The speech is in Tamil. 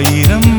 ஆயிரம்